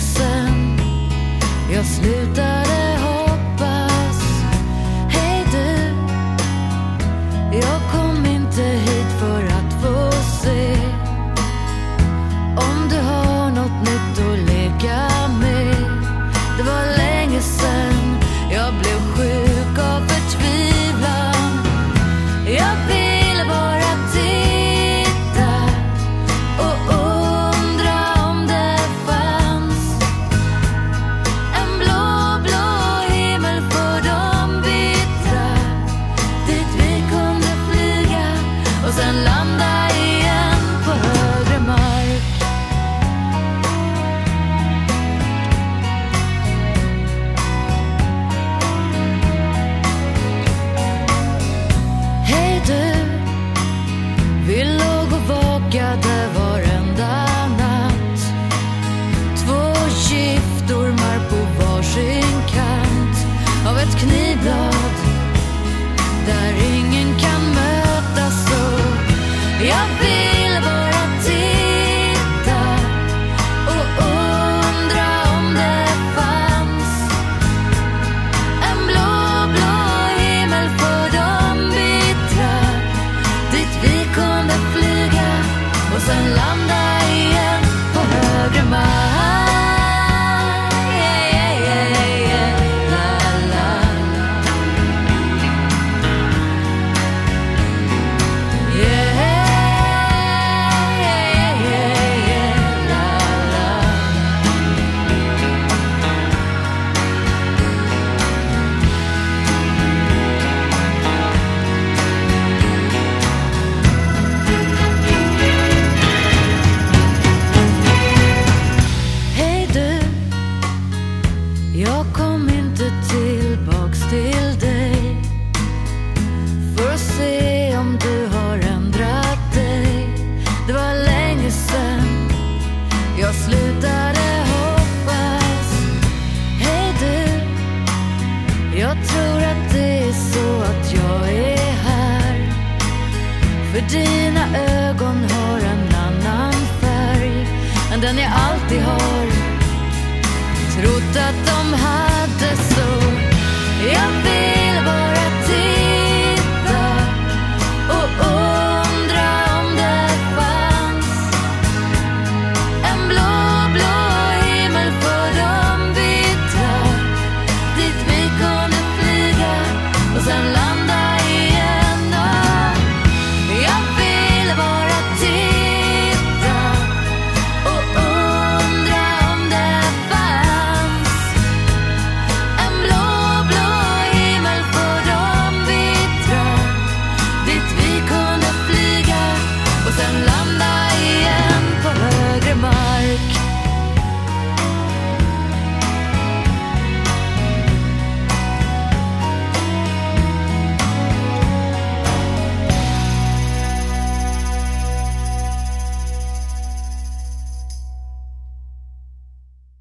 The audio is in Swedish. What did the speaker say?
ledsen Jag slutar blad där ingen kan mötas så jag vill bara titta och undra om det fanns en blå, blå himmel för de bittra. Dit vi kunde flyga och sen landa Jag tror att det är så att jag är här. För dina ögon har en annan färg än den jag